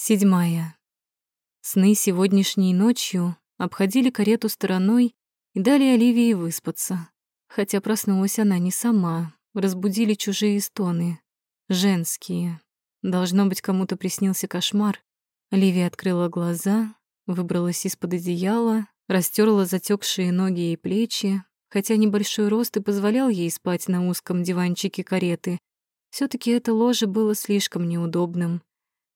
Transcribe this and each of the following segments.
Седьмая. Сны сегодняшней ночью обходили карету стороной и дали Оливии выспаться. Хотя проснулась она не сама, разбудили чужие стоны. Женские. Должно быть, кому-то приснился кошмар. Оливия открыла глаза, выбралась из-под одеяла, растерла затекшие ноги и плечи, хотя небольшой рост и позволял ей спать на узком диванчике кареты. все таки это ложе было слишком неудобным.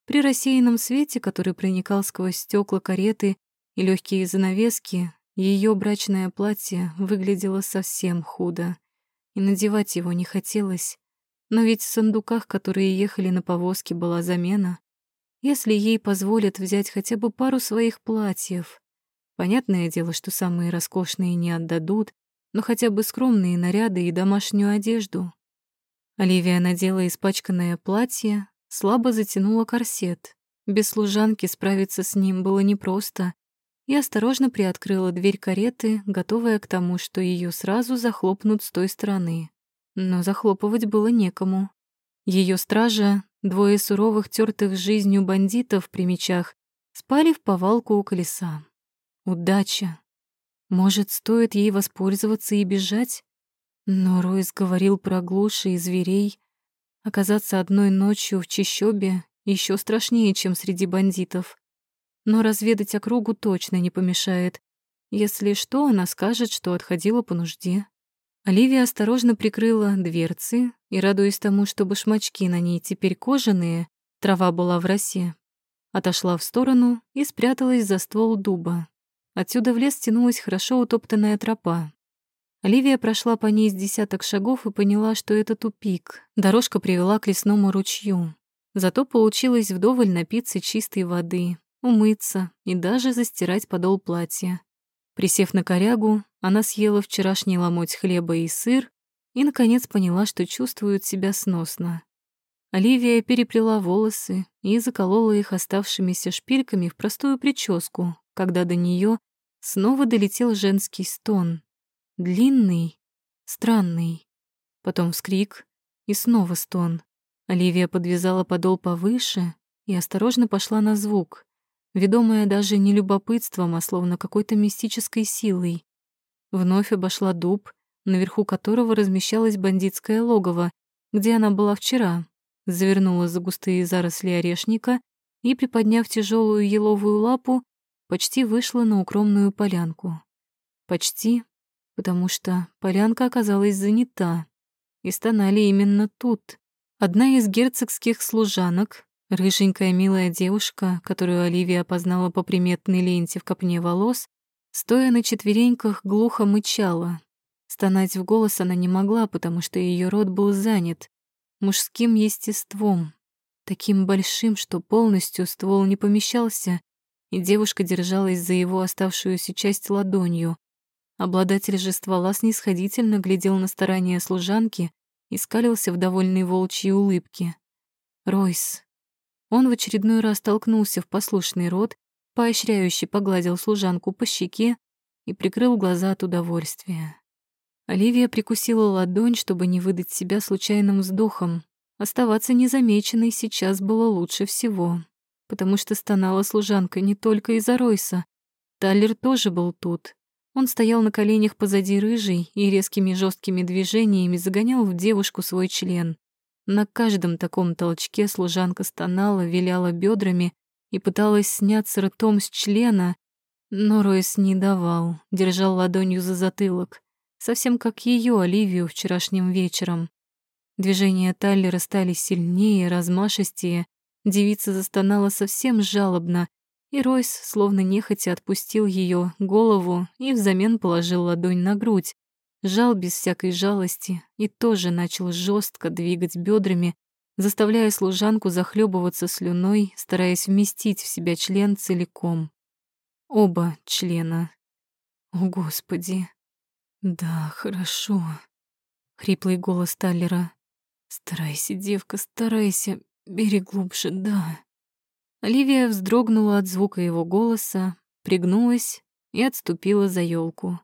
При рассеянном свете, который проникал сквозь стекла кареты и легкие занавески, ее брачное платье выглядело совсем худо, и надевать его не хотелось. Но ведь в сундуках, которые ехали на повозке, была замена. Если ей позволят взять хотя бы пару своих платьев. Понятное дело, что самые роскошные не отдадут, но хотя бы скромные наряды и домашнюю одежду. Оливия надела испачканное платье, слабо затянула корсет. Без служанки справиться с ним было непросто, и осторожно приоткрыла дверь кареты, готовая к тому, что ее сразу захлопнут с той стороны. Но захлопывать было некому. Ее стража, двое суровых, тертых жизнью бандитов при мечах, спали в повалку у колеса. Удача. Может, стоит ей воспользоваться и бежать? Но Ройс говорил про глуши и зверей, Оказаться одной ночью в чащобе еще страшнее, чем среди бандитов. Но разведать округу точно не помешает. Если что, она скажет, что отходила по нужде. Оливия осторожно прикрыла дверцы и, радуясь тому, что башмачки на ней теперь кожаные, трава была в росе, отошла в сторону и спряталась за ствол дуба. Отсюда в лес тянулась хорошо утоптанная тропа. Оливия прошла по ней с десяток шагов и поняла, что это тупик. Дорожка привела к лесному ручью. Зато получилось вдоволь напиться чистой воды, умыться и даже застирать подол платья. Присев на корягу, она съела вчерашний ломоть хлеба и сыр и, наконец, поняла, что чувствует себя сносно. Оливия переплела волосы и заколола их оставшимися шпильками в простую прическу, когда до нее снова долетел женский стон. Длинный, странный. Потом вскрик и снова стон. Оливия подвязала подол повыше и осторожно пошла на звук, ведомая даже не любопытством, а словно какой-то мистической силой. Вновь обошла дуб, наверху которого размещалось бандитское логово, где она была вчера, завернула за густые заросли орешника и, приподняв тяжелую еловую лапу, почти вышла на укромную полянку. Почти, потому что полянка оказалась занята, и стонали именно тут. Одна из герцогских служанок, рыженькая милая девушка, которую Оливия опознала по приметной ленте в копне волос, стоя на четвереньках, глухо мычала. Стонать в голос она не могла, потому что ее рот был занят мужским естеством, таким большим, что полностью ствол не помещался, и девушка держалась за его оставшуюся часть ладонью, Обладатель же ствола снисходительно глядел на старания служанки и скалился в довольной волчьей улыбке. Ройс. Он в очередной раз толкнулся в послушный рот, поощряюще погладил служанку по щеке и прикрыл глаза от удовольствия. Оливия прикусила ладонь, чтобы не выдать себя случайным вздохом. Оставаться незамеченной сейчас было лучше всего, потому что стонала служанка не только из-за Ройса. Таллер тоже был тут, он стоял на коленях позади рыжей и резкими жесткими движениями загонял в девушку свой член. На каждом таком толчке служанка стонала, виляла бедрами и пыталась сняться ртом с члена, но Ройс не давал, держал ладонью за затылок, совсем как ее Оливию вчерашним вечером. Движения Таллера стали сильнее, размашистее, девица застонала совсем жалобно, и Ройс, словно нехотя отпустил ее голову и взамен положил ладонь на грудь, жал без всякой жалости и тоже начал жестко двигать бедрами, заставляя служанку захлебываться слюной, стараясь вместить в себя член целиком. Оба члена. О, Господи! Да, хорошо. Хриплый голос Таллера. Старайся, девка, старайся. Бери глубже, да. Оливия вздрогнула от звука его голоса, пригнулась и отступила за елку.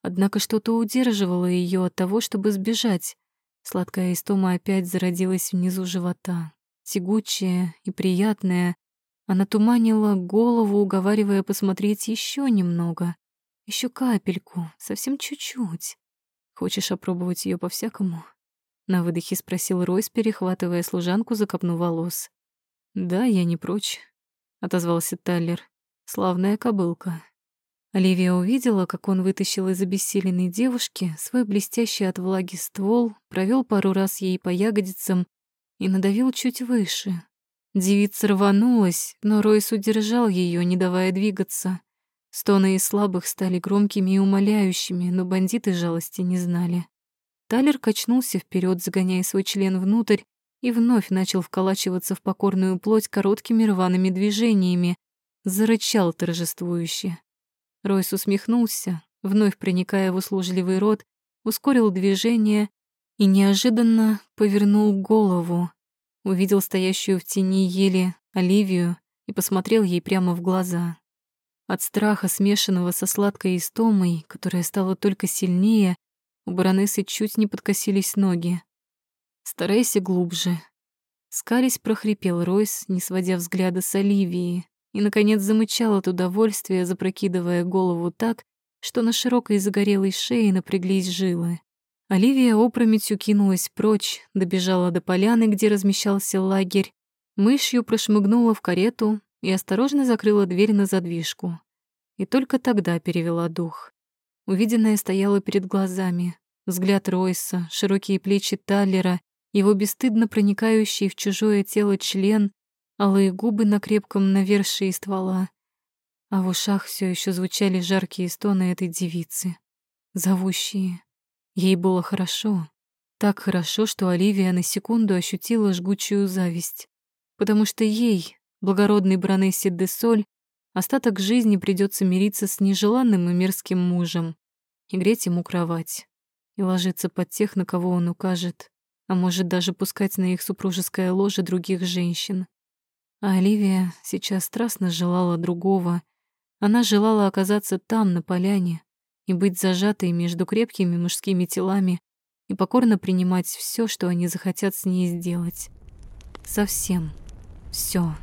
Однако что-то удерживало ее от того, чтобы сбежать. Сладкая истома опять зародилась внизу живота, тягучая и приятная. Она туманила голову, уговаривая посмотреть еще немного. еще капельку, совсем чуть-чуть. Хочешь опробовать ее по-всякому? На выдохе спросил Ройс, перехватывая служанку за копну волос. «Да, я не прочь», — отозвался Таллер. «Славная кобылка». Оливия увидела, как он вытащил из обессиленной девушки свой блестящий от влаги ствол, провел пару раз ей по ягодицам и надавил чуть выше. Девица рванулась, но Ройс удержал ее, не давая двигаться. Стоны из слабых стали громкими и умоляющими, но бандиты жалости не знали. Талер качнулся вперед, загоняя свой член внутрь, и вновь начал вколачиваться в покорную плоть короткими рваными движениями, зарычал торжествующе. Ройс усмехнулся, вновь проникая в услужливый рот, ускорил движение и неожиданно повернул голову. Увидел стоящую в тени ели Оливию и посмотрел ей прямо в глаза. От страха, смешанного со сладкой истомой, которая стала только сильнее, у баронессы чуть не подкосились ноги. «Старайся глубже». Скались прохрипел Ройс, не сводя взгляда с Оливии, и, наконец, замычал от удовольствия, запрокидывая голову так, что на широкой загорелой шее напряглись жилы. Оливия опрометью кинулась прочь, добежала до поляны, где размещался лагерь, мышью прошмыгнула в карету и осторожно закрыла дверь на задвижку. И только тогда перевела дух. Увиденное стояло перед глазами. Взгляд Ройса, широкие плечи Таллера, его бесстыдно проникающий в чужое тело член, алые губы на крепком навершии ствола. А в ушах все еще звучали жаркие стоны этой девицы, зовущие. Ей было хорошо, так хорошо, что Оливия на секунду ощутила жгучую зависть, потому что ей, благородной баронессе де Соль, остаток жизни придется мириться с нежеланным и мерзким мужем и греть ему кровать, и ложиться под тех, на кого он укажет, а может даже пускать на их супружеское ложе других женщин. А Оливия сейчас страстно желала другого. Она желала оказаться там, на поляне, и быть зажатой между крепкими мужскими телами и покорно принимать все, что они захотят с ней сделать. Совсем. Все.